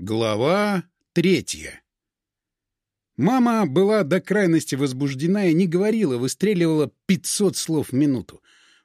Глава третья Мама была до крайности возбуждена и не говорила, выстреливала 500 слов в минуту.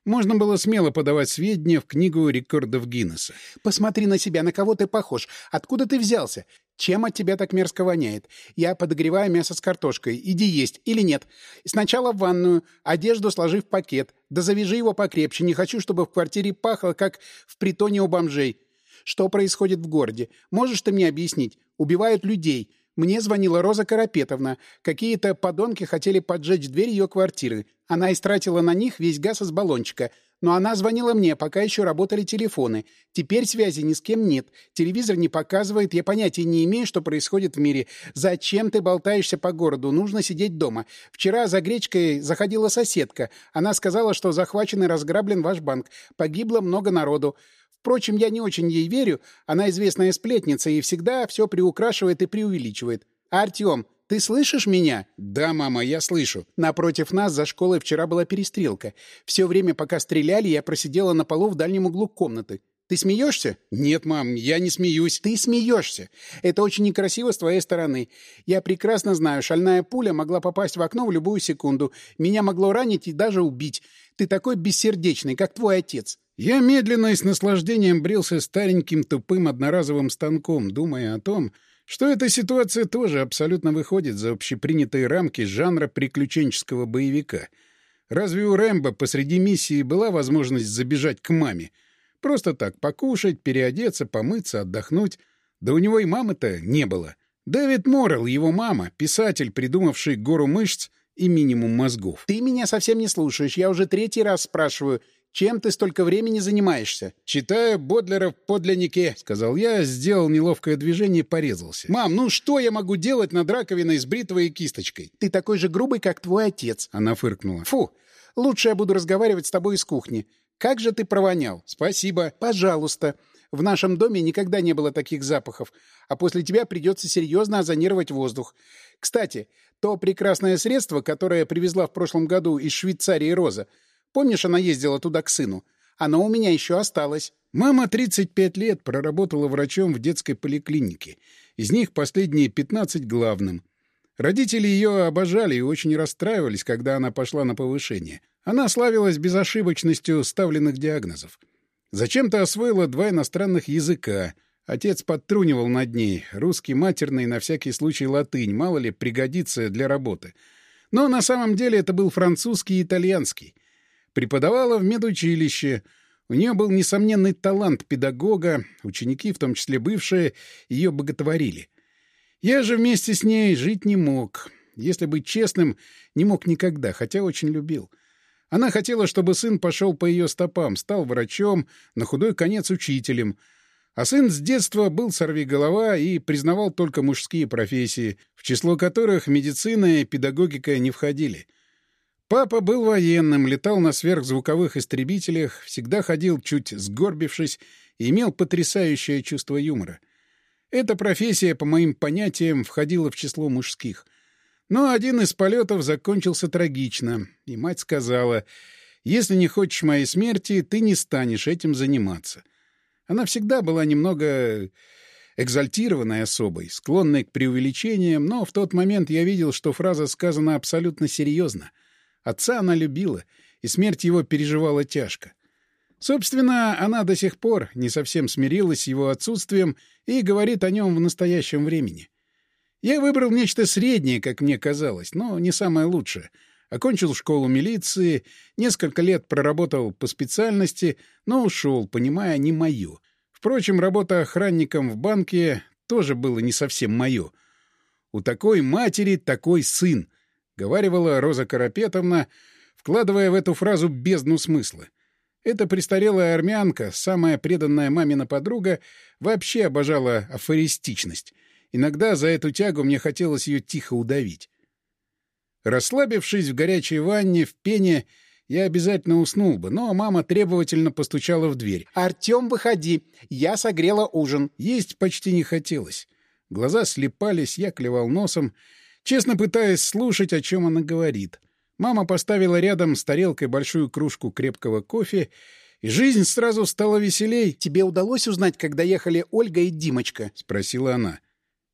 Можно было смело подавать сведения в книгу рекордов Гиннесса. «Посмотри на себя, на кого ты похож. Откуда ты взялся? Чем от тебя так мерзко воняет? Я подогреваю мясо с картошкой. Иди есть или нет. Сначала в ванную, одежду сложи в пакет. Да завяжи его покрепче. Не хочу, чтобы в квартире пахло, как в притоне у бомжей. Что происходит в городе? Можешь ты мне объяснить? Убивают людей. Мне звонила Роза Карапетовна. Какие-то подонки хотели поджечь дверь ее квартиры. Она истратила на них весь газ из баллончика. Но она звонила мне, пока еще работали телефоны. Теперь связи ни с кем нет. Телевизор не показывает, я понятия не имею, что происходит в мире. Зачем ты болтаешься по городу? Нужно сидеть дома. Вчера за гречкой заходила соседка. Она сказала, что захвачен и разграблен ваш банк. Погибло много народу. Впрочем, я не очень ей верю. Она известная сплетница и всегда все приукрашивает и преувеличивает. Артем, ты слышишь меня? Да, мама, я слышу. Напротив нас за школой вчера была перестрелка. Все время, пока стреляли, я просидела на полу в дальнем углу комнаты. Ты смеешься? Нет, мам, я не смеюсь. Ты смеешься. Это очень некрасиво с твоей стороны. Я прекрасно знаю, шальная пуля могла попасть в окно в любую секунду. Меня могло ранить и даже убить. Ты такой бессердечный, как твой отец. Я медленно и с наслаждением брился стареньким тупым одноразовым станком, думая о том, что эта ситуация тоже абсолютно выходит за общепринятые рамки жанра приключенческого боевика. Разве у Рэмбо посреди миссии была возможность забежать к маме? Просто так покушать, переодеться, помыться, отдохнуть. Да у него и мамы-то не было. Дэвид Моррелл, его мама, писатель, придумавший гору мышц и минимум мозгов. «Ты меня совсем не слушаешь. Я уже третий раз спрашиваю, чем ты столько времени занимаешься? Читаю Бодлера в подлиннике, сказал я, сделал неловкое движение и порезался. Мам, ну что я могу делать над раковиной с бритвой и кисточкой? Ты такой же грубый, как твой отец. Она фыркнула. Фу, лучше я буду разговаривать с тобой из кухни. Как же ты провонял? Спасибо. Пожалуйста. В нашем доме никогда не было таких запахов, а после тебя придется серьезно озонировать воздух. Кстати, то прекрасное средство, которое привезла в прошлом году из Швейцарии Роза, Помнишь, она ездила туда к сыну? Оно у меня еще осталось. Мама 35 лет проработала врачом в детской поликлинике. Из них последние 15 главным. Родители ее обожали и очень расстраивались, когда она пошла на повышение. Она славилась безошибочностью ставленных диагнозов. Зачем-то освоила два иностранных языка. Отец подтрунивал над ней. Русский матерный, на всякий случай латынь, мало ли, пригодится для работы. Но на самом деле это был французский и итальянский. Преподавала в медучилище. У нее был несомненный талант педагога, ученики, в том числе бывшие, ее боготворили. Я же вместе с ней жить не мог. Если быть честным, не мог никогда, хотя очень любил. Она хотела, чтобы сын пошел по ее стопам, стал врачом, на худой конец учителем. А сын с детства был сорвиголова и признавал только мужские профессии, в число которых медицина и педагогика не входили — Папа был военным, летал на сверхзвуковых истребителях, всегда ходил чуть сгорбившись и имел потрясающее чувство юмора. Эта профессия, по моим понятиям, входила в число мужских. Но один из полетов закончился трагично, и мать сказала, «Если не хочешь моей смерти, ты не станешь этим заниматься». Она всегда была немного экзальтированной особой, склонной к преувеличениям, но в тот момент я видел, что фраза сказана абсолютно серьезно — Отца она любила, и смерть его переживала тяжко. Собственно, она до сих пор не совсем смирилась с его отсутствием и говорит о нем в настоящем времени. Я выбрал нечто среднее, как мне казалось, но не самое лучшее. Окончил школу милиции, несколько лет проработал по специальности, но ушел, понимая, не мое. Впрочем, работа охранником в банке тоже было не совсем мое. У такой матери такой сын —— говаривала Роза Карапетовна, вкладывая в эту фразу бездну смысла. Эта престарелая армянка, самая преданная мамина подруга, вообще обожала афористичность. Иногда за эту тягу мне хотелось ее тихо удавить. Расслабившись в горячей ванне, в пене, я обязательно уснул бы, но мама требовательно постучала в дверь. «Артем, выходи! Я согрела ужин!» Есть почти не хотелось. Глаза слепались, я клевал носом — честно пытаясь слушать, о чем она говорит. Мама поставила рядом с тарелкой большую кружку крепкого кофе И жизнь сразу стала веселей. «Тебе удалось узнать, когда ехали Ольга и Димочка?» — спросила она.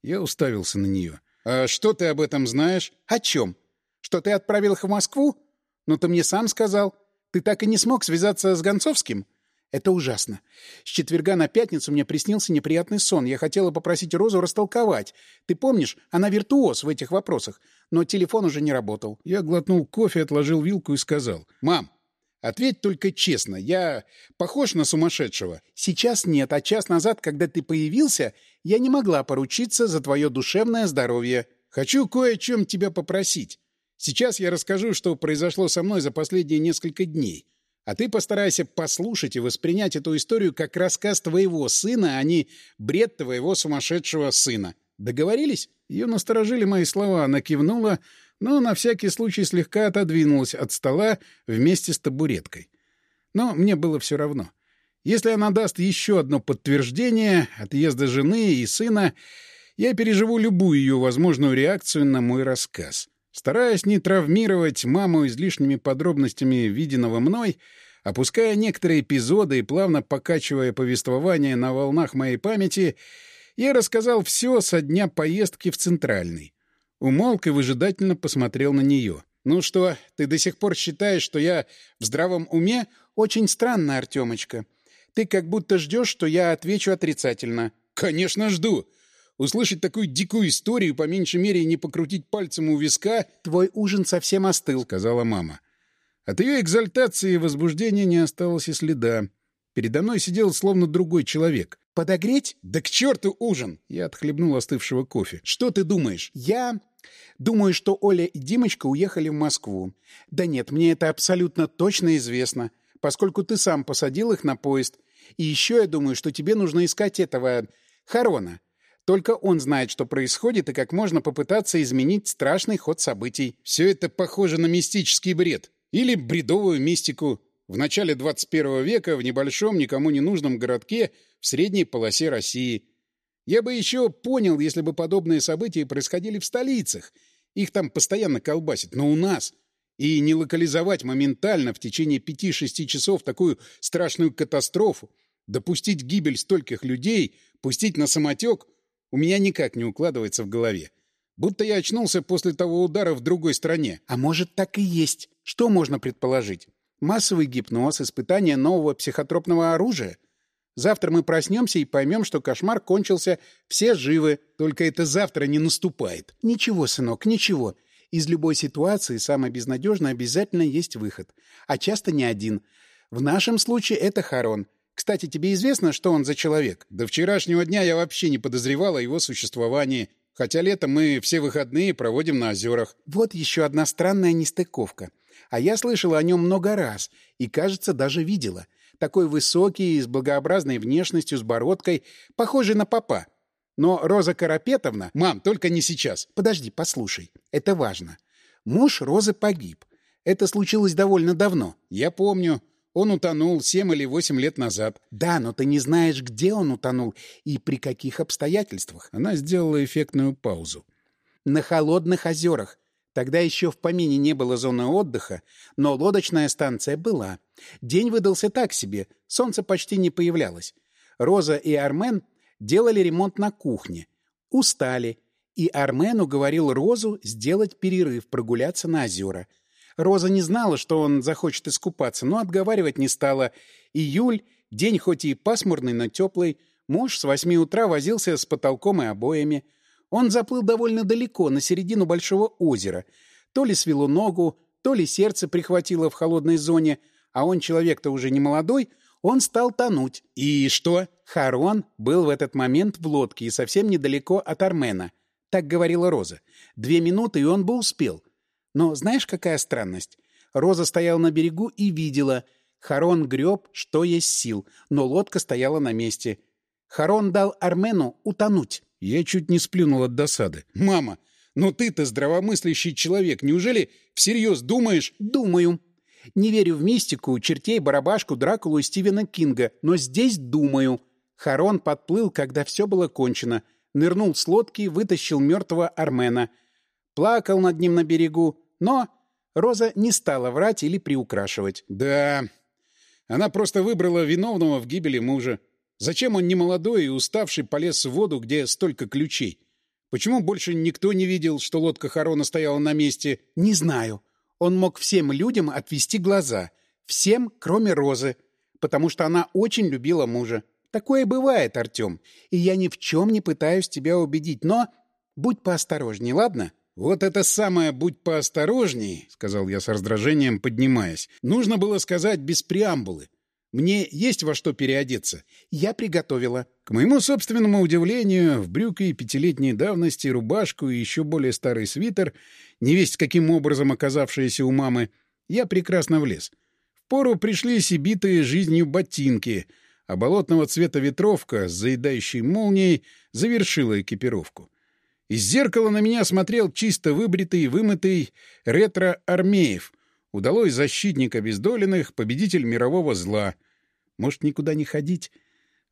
Я уставился на нее. «А что ты об этом знаешь?» «О чем? Что ты отправил их в Москву? Ну, ты мне сам сказал. Ты так и не смог связаться с Гонцовским?» Это ужасно. С четверга на пятницу мне приснился неприятный сон. Я хотела попросить Розу растолковать. Ты помнишь, она виртуоз в этих вопросах. Но телефон уже не работал. Я глотнул кофе, отложил вилку и сказал. «Мам, ответь только честно. Я похож на сумасшедшего?» «Сейчас нет. А час назад, когда ты появился, я не могла поручиться за твое душевное здоровье». «Хочу кое о чем тебя попросить. Сейчас я расскажу, что произошло со мной за последние несколько дней». А ты постарайся послушать и воспринять эту историю как рассказ твоего сына, а не бред твоего сумасшедшего сына. Договорились? Ее насторожили мои слова. Она кивнула, но на всякий случай слегка отодвинулась от стола вместе с табуреткой. Но мне было все равно. Если она даст еще одно подтверждение отъезда жены и сына, я переживу любую ее возможную реакцию на мой рассказ. Стараясь не травмировать маму излишними подробностями виденного мной, опуская некоторые эпизоды и плавно покачивая повествование на волнах моей памяти, я рассказал все со дня поездки в Центральный. Умолк и выжидательно посмотрел на нее. «Ну что, ты до сих пор считаешь, что я в здравом уме?» «Очень странно, Артемочка. Ты как будто ждешь, что я отвечу отрицательно». «Конечно жду. Услышать такую дикую историю, по меньшей мере, не покрутить пальцем у виска... — Твой ужин совсем остыл, — сказала мама. От ее экзальтации и возбуждения не осталось и следа. Передо мной сидел словно другой человек. «Подогреть?» «Да к черту ужин!» Я отхлебнул остывшего кофе. «Что ты думаешь?» «Я...» «Думаю, что Оля и Димочка уехали в Москву. Да нет, мне это абсолютно точно известно, поскольку ты сам посадил их на поезд. И еще я думаю, что тебе нужно искать этого... Харона. Только он знает, что происходит, и как можно попытаться изменить страшный ход событий. Все это похоже на мистический бред. Или бредовую мистику. В начале 21 века в небольшом, никому не нужном городке в средней полосе России. Я бы еще понял, если бы подобные события происходили в столицах. Их там постоянно колбасит. Но у нас... И не локализовать моментально в течение 5-6 часов такую страшную катастрофу, допустить гибель стольких людей, пустить на самотек — у меня никак не укладывается в голове. Будто я очнулся после того удара в другой стране. А может, так и есть. Что можно предположить? Массовый гипноз, испытание нового психотропного оружия? Завтра мы проснемся и поймем, что кошмар кончился, все живы. Только это завтра не наступает. Ничего, сынок, ничего. Из любой ситуации, самой безнадежной, обязательно есть выход. А часто не один. В нашем случае это Харон. Кстати, тебе известно, что он за человек? До вчерашнего дня я вообще не подозревал о его существовании. Хотя летом мы все выходные проводим на озерах. Вот еще одна странная нестыковка. А я слышала о нем много раз и, кажется, даже видела. Такой высокий, с благообразной внешностью, с бородкой, похожий на папа. Но Роза Карапетовна... Мам, только не сейчас. Подожди, послушай. Это важно. Муж Розы погиб. Это случилось довольно давно. Я помню. Он утонул семь или восемь лет назад. Да, но ты не знаешь, где он утонул и при каких обстоятельствах. Она сделала эффектную паузу. На холодных озерах. Тогда еще в помине не было зоны отдыха, но лодочная станция была. День выдался так себе, солнце почти не появлялось. Роза и Армен делали ремонт на кухне. Устали, и Армен уговорил Розу сделать перерыв, прогуляться на озера — Роза не знала, что он захочет искупаться, но отговаривать не стала. Июль, день хоть и пасмурный, но теплый. Муж с восьми утра возился с потолком и обоями. Он заплыл довольно далеко, на середину большого озера. То ли свело ногу, то ли сердце прихватило в холодной зоне, а он человек-то уже не молодой, он стал тонуть. И что? Харон был в этот момент в лодке и совсем недалеко от Армена. Так говорила Роза. Две минуты, и он бы успел. Но знаешь, какая странность? Роза стояла на берегу и видела. Харон греб, что есть сил, но лодка стояла на месте. Харон дал Армену утонуть. Я чуть не сплюнул от досады. «Мама, но ты-то здравомыслящий человек. Неужели всерьез думаешь...» «Думаю. Не верю в мистику, чертей, барабашку, Дракулу и Стивена Кинга, но здесь думаю. Харон подплыл, когда все было кончено. Нырнул с лодки, вытащил мертвого Армена — плакал над ним на берегу, но Роза не стала врать или приукрашивать. «Да, Она просто выбрала виновного в гибели мужа. Зачем он не молодой и уставший полез в воду, где столько ключей? Почему больше никто не видел, что лодка Харона стояла на месте? Не знаю. Он мог всем людям отвести глаза. Всем, кроме Розы. Потому что она очень любила мужа. Такое бывает, Артем. И я ни в чем не пытаюсь тебя убедить. Но будь поосторожней, ладно? «Вот это самое «будь поосторожней», — сказал я с раздражением, поднимаясь. «Нужно было сказать без преамбулы. Мне есть во что переодеться?» «Я приготовила». К моему собственному удивлению, в брюки пятилетней давности, рубашку и еще более старый свитер, невесть каким образом оказавшиеся у мамы, я прекрасно влез. Впору пришлись и битые жизнью ботинки, а болотного цвета ветровка с заедающей молнией завершила экипировку. Из зеркала на меня смотрел чисто выбритый вымытый ретро-армеев, удалой защитник обездоленных, победитель мирового зла. Может, никуда не ходить?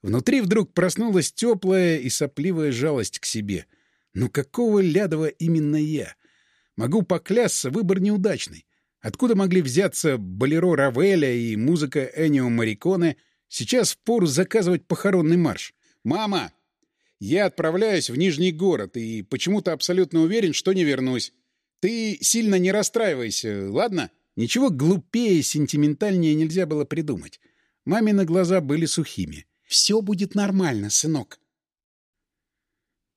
Внутри вдруг проснулась теплая и сопливая жалость к себе. Ну какого лядова именно я? Могу поклясться, выбор неудачный. Откуда могли взяться болеро Равеля и музыка Энио Мариконе? Сейчас впору заказывать похоронный марш. «Мама, я отправляюсь в Нижний город и почему-то абсолютно уверен, что не вернусь. Ты сильно не расстраивайся, ладно? Ничего глупее и сентиментальнее нельзя было придумать. Мамины глаза были сухими. «Все будет нормально, сынок».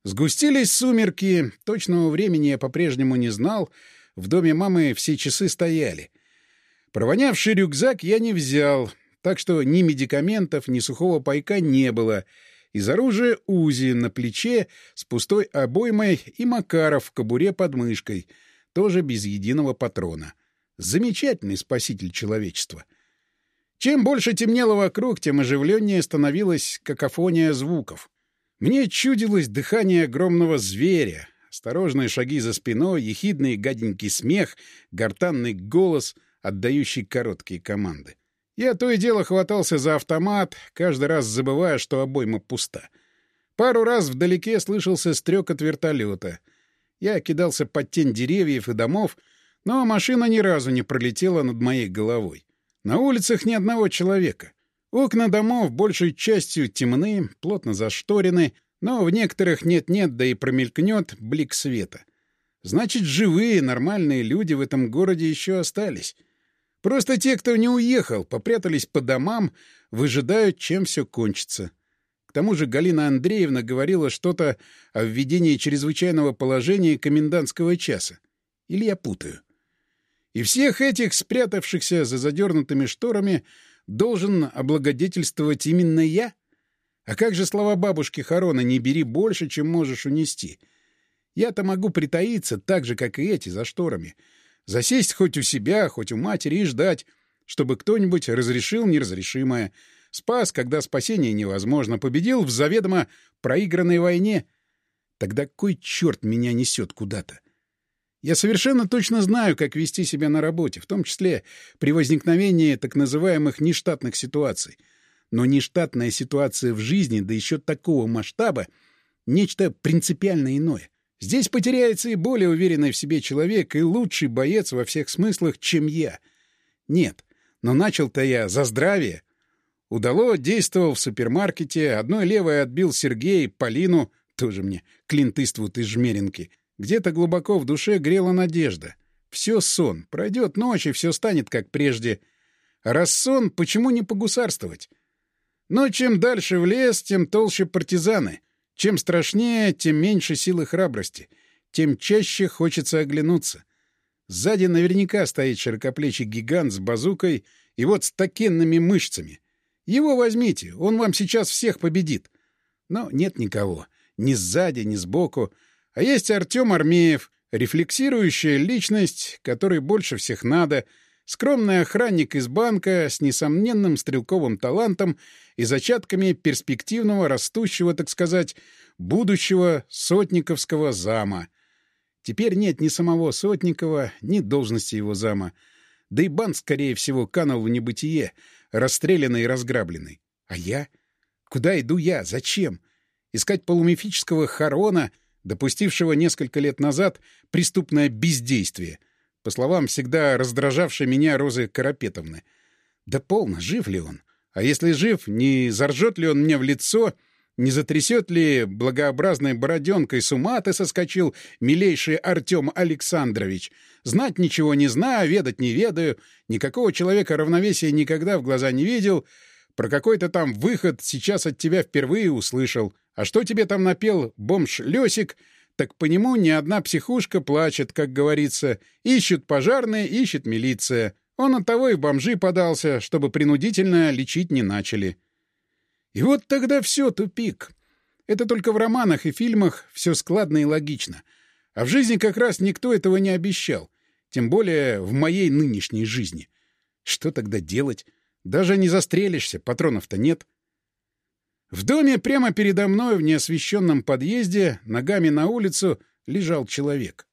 Сгустились сумерки. Точного времени я по-прежнему не знал. В доме мамы все часы стояли. Провонявший рюкзак я не взял, так что ни медикаментов, ни сухого пайка не было — из оружия УЗИ на плече с пустой обоймой и Макаров в кобуре под мышкой, тоже без единого патрона. Замечательный спаситель человечества. Чем больше темнело вокруг, тем оживленнее становилась какофония звуков. Мне чудилось дыхание огромного зверя, осторожные шаги за спиной, ехидный гаденький смех, гортанный голос, отдающий короткие команды. Я то и дело хватался за автомат, каждый раз забывая, что обойма пуста. Пару раз вдалеке слышался стрек от вертолета. Я кидался под тень деревьев и домов, но машина ни разу не пролетела над моей головой. На улицах ни одного человека. Окна домов большей частью темны, плотно зашторены, но в некоторых нет-нет, да и промелькнет блик света. Значит, живые, нормальные люди в этом городе еще остались. Просто те, кто не уехал, попрятались по домам, выжидают, чем все кончится. К тому же Галина Андреевна говорила что-то о введении чрезвычайного положения комендантского часа. Или я путаю? И всех этих, спрятавшихся за задернутыми шторами, должен облагодетельствовать именно я? А как же слова бабушки Харона «не бери больше, чем можешь унести»? Я-то могу притаиться так же, как и эти, за шторами — Засесть хоть у себя, хоть у матери и ждать, чтобы кто-нибудь разрешил неразрешимое. Спас, когда спасение невозможно, победил в заведомо проигранной войне. Тогда кой черт меня несет куда-то? Я совершенно точно знаю, как вести себя на работе, в том числе при возникновении так называемых нештатных ситуаций. Но нештатная ситуация в жизни, да еще такого масштаба, нечто принципиально иное. Здесь потеряется и более уверенный в себе человек, и лучший боец во всех смыслах, чем я. Нет, но начал-то я за здравие. Удало действовал в супермаркете, одной левой отбил Сергея, Полину, тоже мне, Клинт Иствуд из Жмеринки. Где-то глубоко в душе грела надежда. Все сон, пройдет ночь, и все станет как прежде. Раз сон, почему не погусарствовать? Но чем дальше в лес, тем толще партизаны — чем страшнее, тем меньше силы храбрости, тем чаще хочется оглянуться. Сзади наверняка стоит широкоплечий гигант с базукой и вот с такенными мышцами. Его возьмите, он вам сейчас всех победит. Но нет никого. Ни сзади, ни сбоку. А есть Артем Армеев, рефлексирующая личность, которой больше всех надо — Скромный охранник из банка с несомненным стрелковым талантом и зачатками перспективного, растущего, так сказать, будущего сотниковского зама. Теперь нет ни самого Сотникова, ни должности его зама. Да и банк, скорее всего, канул в небытие, расстрелянный и разграбленный. А я? Куда иду я? Зачем? Искать полумифического Харона, допустившего несколько лет назад преступное бездействие — по словам всегда раздражавшей меня Розы Карапетовны. Да полно, жив ли он? А если жив, не заржет ли он мне в лицо, не затрясет ли благообразной бороденкой с ума ты соскочил, милейший Артем Александрович? Знать ничего не знаю, ведать не ведаю, никакого человека равновесия никогда в глаза не видел, про какой-то там выход сейчас от тебя впервые услышал. А что тебе там напел бомж Лёсик, так по нему ни одна психушка плачет, как говорится. Ищут пожарные, ищет милиция. Он от того и бомжи подался, чтобы принудительно лечить не начали. И вот тогда все тупик. Это только в романах и фильмах все складно и логично. А в жизни как раз никто этого не обещал. Тем более в моей нынешней жизни. Что тогда делать? Даже не застрелишься, патронов-то нет. В доме прямо передо мной в неосвещенном подъезде, ногами на улицу, лежал человек.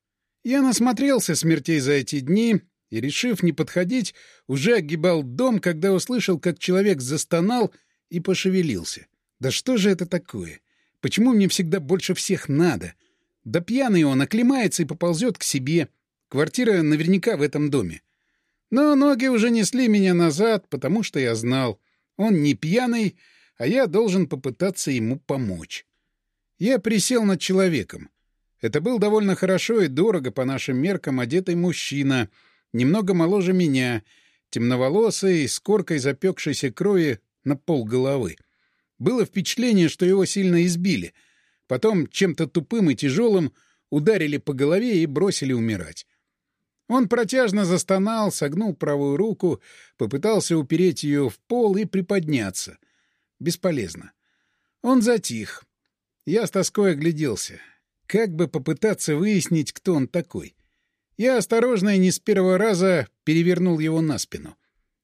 Я насмотрелся смертей за эти дни и, решив не подходить, уже огибал дом, когда услышал, как человек застонал и пошевелился. Да что же это такое? Почему мне всегда больше всех надо? Да пьяный он оклемается и поползет к себе. Квартира наверняка в этом доме. Но ноги уже несли меня назад, потому что я знал. Он не пьяный, а я должен попытаться ему помочь. Я присел над человеком. Это был довольно хорошо и дорого по нашим меркам одетый мужчина, немного моложе меня, темноволосый, с коркой запекшейся крови на пол головы. Было впечатление, что его сильно избили. Потом чем-то тупым и тяжелым ударили по голове и бросили умирать. Он протяжно застонал, согнул правую руку, попытался упереть ее в пол и приподняться. Бесполезно. Он затих. Я с тоской огляделся. Как бы попытаться выяснить, кто он такой? Я осторожно и не с первого раза перевернул его на спину.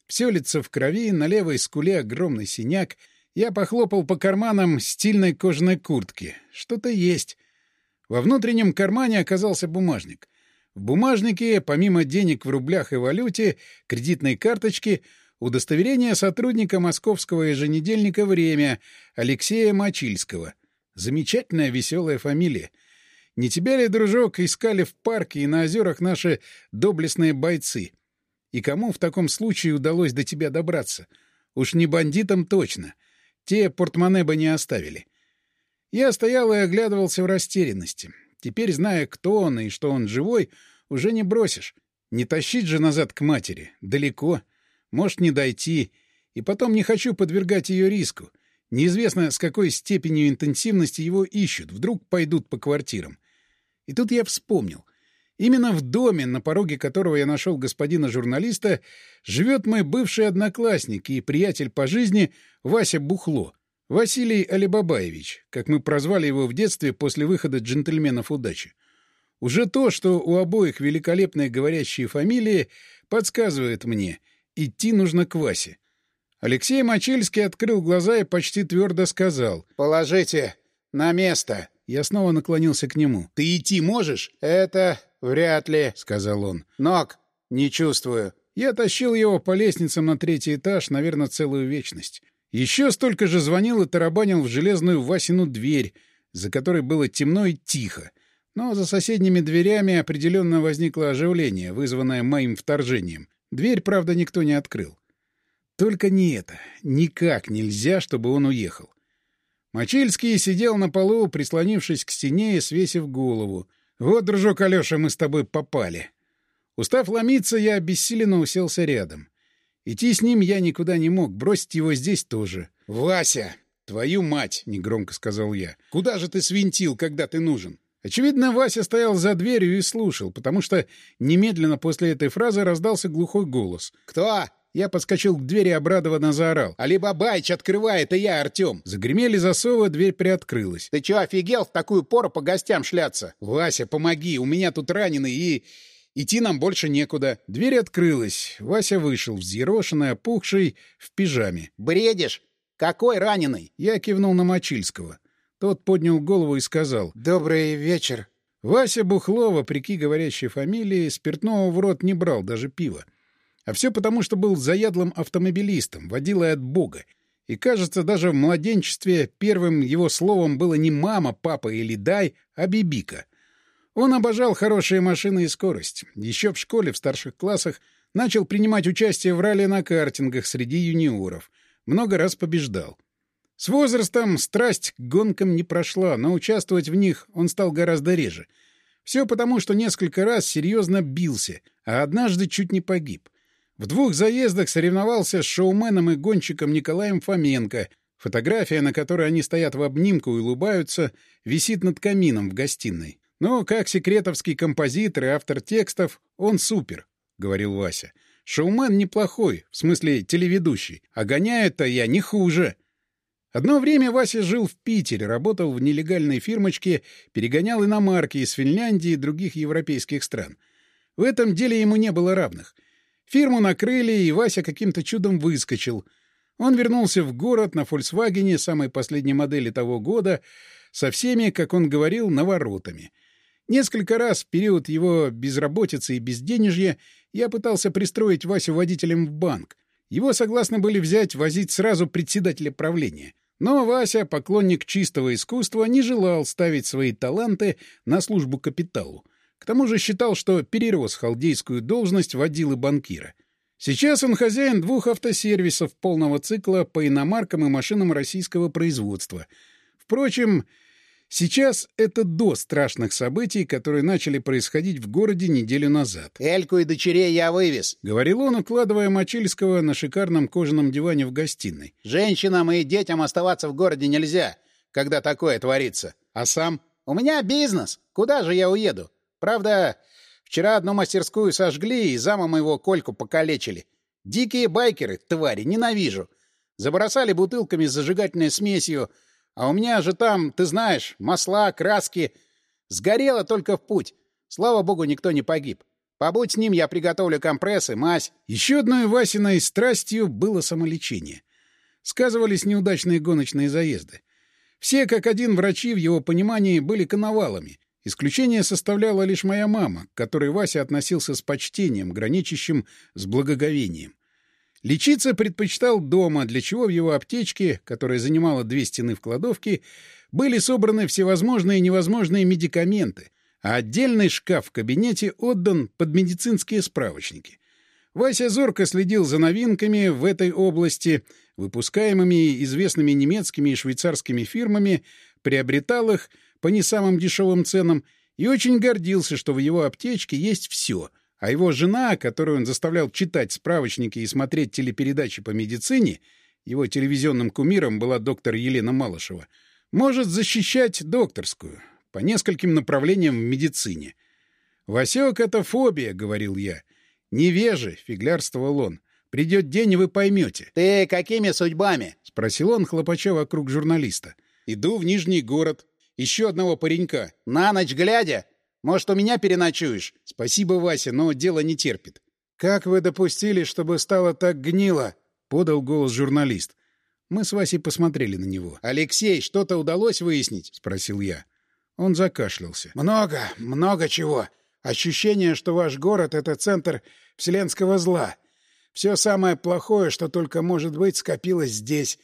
Все лицо в крови, на левой скуле огромный синяк. Я похлопал по карманам стильной кожаной куртки. Что-то есть. Во внутреннем кармане оказался бумажник. В бумажнике, помимо денег в рублях и валюте, кредитной карточки, удостоверение сотрудника московского еженедельника «Время» Алексея Мочильского. Замечательная веселая фамилия. Не тебя ли, дружок, искали в парке и на озерах наши доблестные бойцы? И кому в таком случае удалось до тебя добраться? Уж не бандитам точно. Те портмоне бы не оставили. Я стоял и оглядывался в растерянности. Теперь, зная, кто он и что он живой, уже не бросишь. Не тащить же назад к матери. Далеко. Может, не дойти. И потом не хочу подвергать ее риску. Неизвестно, с какой степенью интенсивности его ищут. Вдруг пойдут по квартирам. И тут я вспомнил. Именно в доме, на пороге которого я нашел господина журналиста, живет мой бывший одноклассник и приятель по жизни Вася Бухло. Василий Алибабаевич, как мы прозвали его в детстве после выхода «Джентльменов удачи». Уже то, что у обоих великолепные говорящие фамилии, подсказывает мне — идти нужно к Васе. Алексей Мочельский открыл глаза и почти твердо сказал. «Положите на место». Я снова наклонился к нему. «Ты идти можешь?» «Это вряд ли», — сказал он. «Ног не чувствую». Я тащил его по лестницам на третий этаж, наверное, целую вечность. Еще столько же звонил и тарабанил в железную Васину дверь, за которой было темно и тихо. Но за соседними дверями определенно возникло оживление, вызванное моим вторжением. Дверь, правда, никто не открыл. Только не это. Никак нельзя, чтобы он уехал. Мочильский сидел на полу, прислонившись к стене и свесив голову. «Вот, дружок Алеша, мы с тобой попали». Устав ломиться, я обессиленно уселся рядом. Идти с ним я никуда не мог, бросить его здесь тоже. «Вася! Твою мать!» — негромко сказал я. «Куда же ты свинтил, когда ты нужен?» Очевидно, Вася стоял за дверью и слушал, потому что немедленно после этой фразы раздался глухой голос. «Кто?» Я подскочил к двери и обрадованно заорал. «Али Бабаич, открывай, это я, Артем!» Загремели засовы, дверь приоткрылась. «Ты чё, офигел в такую пору по гостям шляться?» «Вася, помоги, у меня тут раненый и...» Идти нам больше некуда. Дверь открылась. Вася вышел, взъерошенный, опухший, в пижаме. «Бредишь? Какой раненый?» Я кивнул на Мочильского. Тот поднял голову и сказал. «Добрый вечер». Вася Бухло, вопреки говорящей фамилии, спиртного в рот не брал, даже пива. А все потому, что был заядлым автомобилистом, водилой от бога. И, кажется, даже в младенчестве первым его словом было не «мама», «папа» или «дай», а «бибика». Он обожал хорошие машины и скорость. Еще в школе, в старших классах, Начал принимать участие в ралли на картингах среди юниоров. Много раз побеждал. С возрастом страсть к гонкам не прошла, но участвовать в них он стал гораздо реже. Все потому, что несколько раз серьезно бился, а однажды чуть не погиб. В двух заездах соревновался с шоуменом и гонщиком Николаем Фоменко. Фотография, на которой они стоят в обнимку и улыбаются, висит над камином в гостиной. Но как секретовский композитор и автор текстов, он супер, — говорил Вася. Шоумен неплохой, в смысле телеведущий, а гоняет-то я не хуже. Одно время Вася жил в Питере, работал в нелегальной фирмочке, перегонял иномарки из Финляндии и других европейских стран. В этом деле ему не было равных. Фирму накрыли, и Вася каким-то чудом выскочил. Он вернулся в город на «Фольксвагене» самой последней модели того года, со всеми, как он говорил, наворотами. Несколько раз в период его безработицы и безденежья я пытался пристроить Васю водителем в банк. Его согласны были взять возить сразу председателя правления — но Вася, поклонник чистого искусства, не желал ставить свои таланты на службу капиталу. К тому же считал, что перерос халдейскую должность водилы банкира. Сейчас он хозяин двух автосервисов полного цикла по иномаркам и машинам российского производства. Впрочем, Сейчас это до страшных событий, которые начали происходить в городе неделю назад. «Эльку и дочерей я вывез», — говорил он, укладывая Мочильского на шикарном кожаном диване в гостиной. «Женщинам и детям оставаться в городе нельзя, когда такое творится. А сам? У меня бизнес. Куда же я уеду? Правда, вчера одну мастерскую сожгли и зама моего Кольку покалечили. Дикие байкеры, твари, ненавижу. Забросали бутылками с зажигательной смесью — а у меня же там, ты знаешь, масла, краски. Сгорело только в путь. Слава богу, никто не погиб. Побудь с ним, я приготовлю компрессы, мазь. Еще одной Васиной страстью было самолечение. Сказывались неудачные гоночные заезды. Все, как один врачи, в его понимании, были коновалами. Исключение составляла лишь моя мама, к которой Вася относился с почтением, граничащим с благоговением. Лечиться предпочитал дома, для чего в его аптечке, которая занимала две стены в кладовке, были собраны всевозможные и невозможные медикаменты, а отдельный шкаф в кабинете отдан под медицинские справочники. Вася зорко следил за новинками в этой области, выпускаемыми известными немецкими и швейцарскими фирмами, приобретал их по не самым дешевым ценам и очень гордился, что в его аптечке есть все — а его жена, которую он заставлял читать справочники и смотреть телепередачи по медицине, его телевизионным кумиром была доктор Елена Малышева, может защищать докторскую по нескольким направлениям в медицине. «Васек — это фобия», — говорил я. «Невежи», — фиглярствовал он. «Придет день, и вы поймете». «Ты какими судьбами?» — спросил он, хлопача вокруг журналиста. «Иду в Нижний город. Еще одного паренька». «На ночь глядя?» Может, у меня переночуешь? Спасибо, Вася, но дело не терпит. Как вы допустили, чтобы стало так гнило? Подал голос журналист. Мы с Васей посмотрели на него. «Алексей, что-то удалось выяснить?» — спросил я. Он закашлялся. «Много, много чего. Ощущение, что ваш город — это центр вселенского зла. Все самое плохое, что только может быть, скопилось здесь.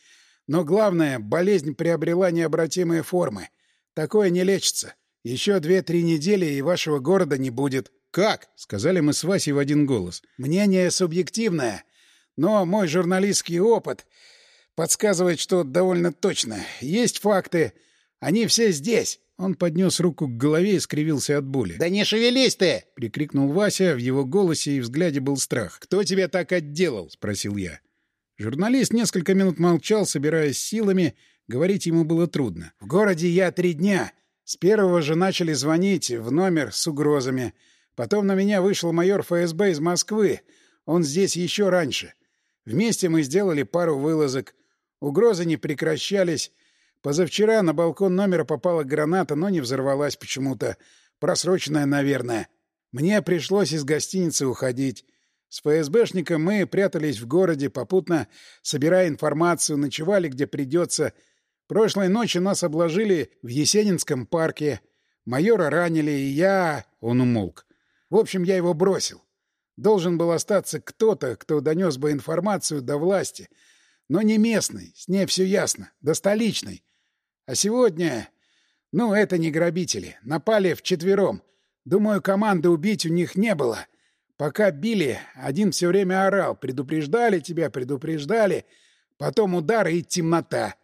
Но главное, болезнь приобрела необратимые формы. Такое не лечится. Еще две-три недели, и вашего города не будет. «Как?» — сказали мы с Васей в один голос. «Мнение субъективное, но мой журналистский опыт подсказывает, что довольно точно. Есть факты. Они все здесь». Он поднес руку к голове и скривился от боли. «Да не шевелись ты!» — прикрикнул Вася. В его голосе и взгляде был страх. «Кто тебя так отделал?» — спросил я. Журналист несколько минут молчал, собираясь силами. Говорить ему было трудно. «В городе я три дня. С первого же начали звонить в номер с угрозами. Потом на меня вышел майор ФСБ из Москвы. Он здесь еще раньше. Вместе мы сделали пару вылазок. Угрозы не прекращались. Позавчера на балкон номера попала граната, но не взорвалась почему-то. Просроченная, наверное. Мне пришлось из гостиницы уходить. С ФСБшником мы прятались в городе, попутно собирая информацию, ночевали где придется — Прошлой ночью нас обложили в Есенинском парке. Майора ранили, и я... Он умолк. В общем, я его бросил. Должен был остаться кто-то, кто донес бы информацию до власти. Но не местный, с ней все ясно, до столичной. А сегодня... Ну, это не грабители. Напали вчетвером. Думаю, команды убить у них не было. Пока били, один все время орал. Предупреждали тебя, предупреждали. Потом удар и темнота.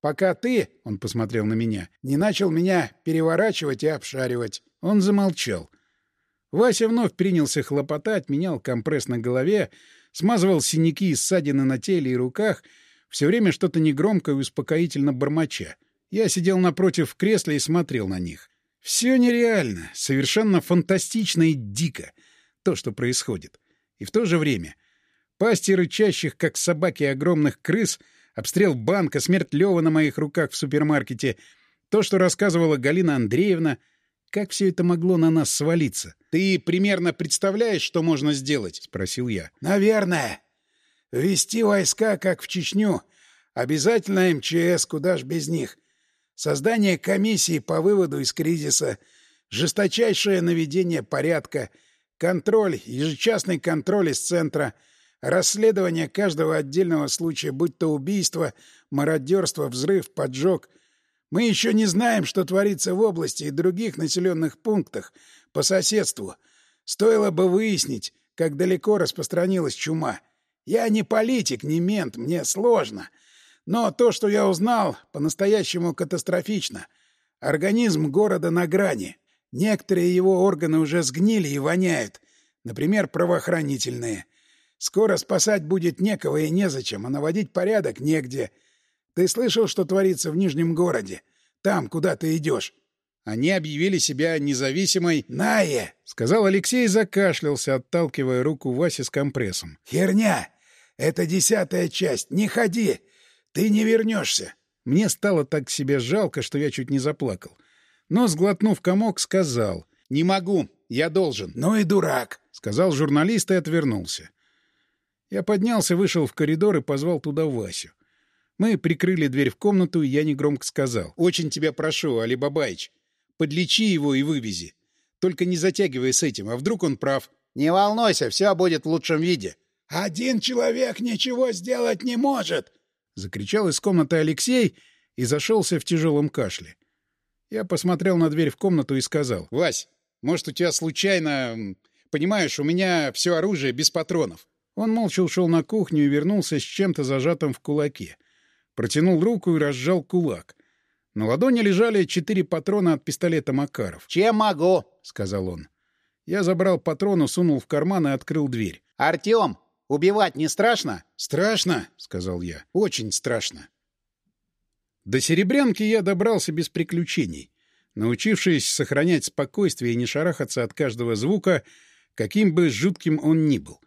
Пока ты, — он посмотрел на меня, — не начал меня переворачивать и обшаривать. Он замолчал. Вася вновь принялся хлопотать, менял компресс на голове, смазывал синяки и ссадины на теле и руках, все время что-то негромко и успокоительно бормоча. Я сидел напротив в кресле и смотрел на них. Все нереально, совершенно фантастично и дико, то, что происходит. И в то же время пасти рычащих, как собаки огромных крыс, обстрел банка, смерть Лёва на моих руках в супермаркете, то, что рассказывала Галина Андреевна, как все это могло на нас свалиться? Ты примерно представляешь, что можно сделать? — спросил я. — Наверное. Ввести войска, как в Чечню. Обязательно МЧС, куда ж без них. Создание комиссии по выводу из кризиса. Жесточайшее наведение порядка. Контроль, ежечасный контроль из центра. Расследование каждого отдельного случая, будь то убийство, мародерство, взрыв, поджог. Мы еще не знаем, что творится в области и других населенных пунктах по соседству. Стоило бы выяснить, как далеко распространилась чума. Я не политик, не мент, мне сложно. Но то, что я узнал, по-настоящему катастрофично. Организм города на грани. Некоторые его органы уже сгнили и воняют. Например, правоохранительные. Скоро спасать будет некого и незачем, а наводить порядок негде. Ты слышал, что творится в Нижнем городе? Там, куда ты идешь. Они объявили себя независимой... «Нае!» — сказал Алексей и закашлялся, отталкивая руку Васи с компрессом. «Херня! Это десятая часть. Не ходи! Ты не вернешься!» Мне стало так себе жалко, что я чуть не заплакал. Но, сглотнув комок, сказал. «Не могу. Я должен». «Ну и дурак!» — сказал журналист и отвернулся. Я поднялся, вышел в коридор и позвал туда Васю. Мы прикрыли дверь в комнату, и я негромко сказал. «Очень тебя прошу, Али Бабаич, подлечи его и вывези. Только не затягивай с этим, а вдруг он прав?» «Не волнуйся, все будет в лучшем виде», «Один человек ничего сделать не может!» — закричал из комнаты Алексей и зашелся в тяжелом кашле. Я посмотрел на дверь в комнату и сказал. «Вась, может, у тебя случайно... Понимаешь, у меня все оружие без патронов». Он молча ушел на кухню и вернулся с чем-то зажатым в кулаке. Протянул руку и разжал кулак. На ладони лежали четыре патрона от пистолета Макаров. «Чем могу?» — сказал он. Я забрал патроны, сунул в карман и открыл дверь. «Артем, Убивать не страшно? — Страшно, — сказал я. — Очень страшно. До Серебрянки я добрался без приключений, научившись сохранять спокойствие и не шарахаться от каждого звука, каким бы жутким он ни был.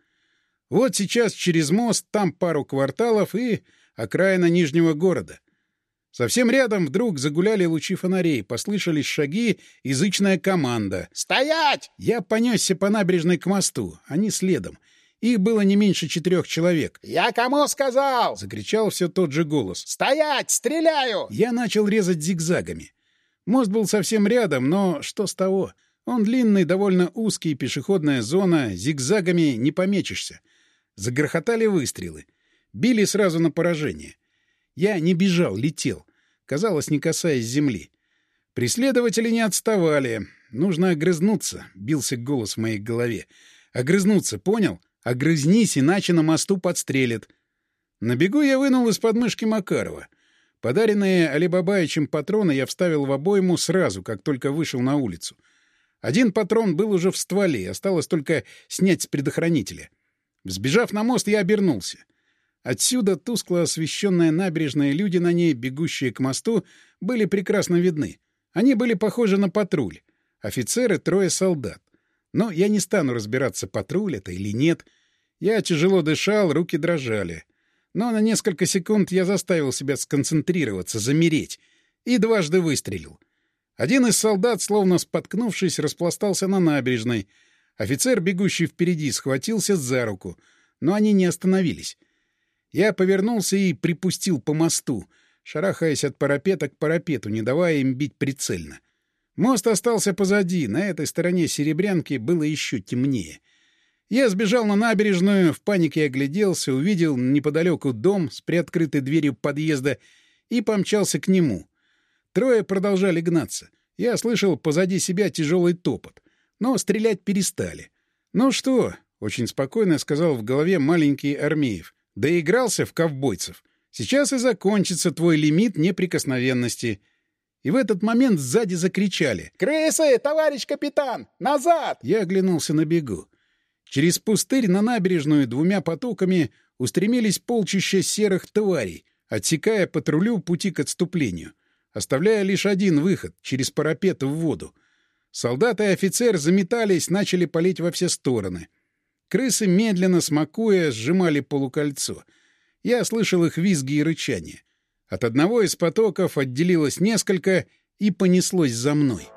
Вот сейчас через мост, там пару кварталов и окраина Нижнего города. Совсем рядом вдруг загуляли лучи фонарей, послышались шаги, язычная команда. «Стоять!» Я понесся по набережной к мосту, они следом — их было не меньше четырех человек. «Я кому сказал?» — закричал все тот же голос. «Стоять! Стреляю!» Я начал резать зигзагами. Мост был совсем рядом, но что с того? Он длинный, довольно узкий, пешеходная зона, зигзагами не помечешься. Загрохотали выстрелы. Били сразу на поражение. Я не бежал, летел. Казалось, не касаясь земли. Преследователи не отставали. Нужно огрызнуться, — бился голос в моей голове. Огрызнуться, понял? Огрызнись, иначе на мосту подстрелят. На бегу я вынул из подмышки Макарова. Подаренные Алибабаичем патроны я вставил в обойму сразу, как только вышел на улицу. Один патрон был уже в стволе, осталось только снять с предохранителя. Взбежав на мост, я обернулся. Отсюда тускло освещенная набережная, люди на ней, бегущие к мосту, были прекрасно видны. Они были похожи на патруль. Офицеры, трое солдат. Но я не стану разбираться, патруль это или нет. Я тяжело дышал, руки дрожали. Но на несколько секунд я заставил себя сконцентрироваться, замереть. И дважды выстрелил. Один из солдат, словно споткнувшись, распластался на набережной. Офицер, бегущий впереди, схватился за руку. Но они не остановились. Я повернулся и припустил по мосту, шарахаясь от парапета к парапету, не давая им бить прицельно. — Мост остался позади, на этой стороне Серебрянки было еще темнее. Я сбежал на набережную, в панике огляделся, увидел неподалеку дом с приоткрытой дверью подъезда и помчался к нему. Трое продолжали гнаться. Я слышал позади себя тяжелый топот. Но стрелять перестали. Ну что, очень спокойно сказал в голове маленький Армеев. Доигрался в ковбойцев. Сейчас и закончится твой лимит неприкосновенности. И в этот момент сзади закричали. «Крысы, товарищ капитан! Назад!» Я оглянулся на бегу. Через пустырь на набережную двумя потоками устремились полчища серых тварей, отсекая патрулю пути к отступлению, оставляя лишь один выход — через парапет в воду. Солдаты и офицер заметались, начали палить во все стороны. Крысы, медленно смакуя, сжимали полукольцо. Я слышал их визги и рычание. От одного из потоков отделилось несколько и понеслось за мной.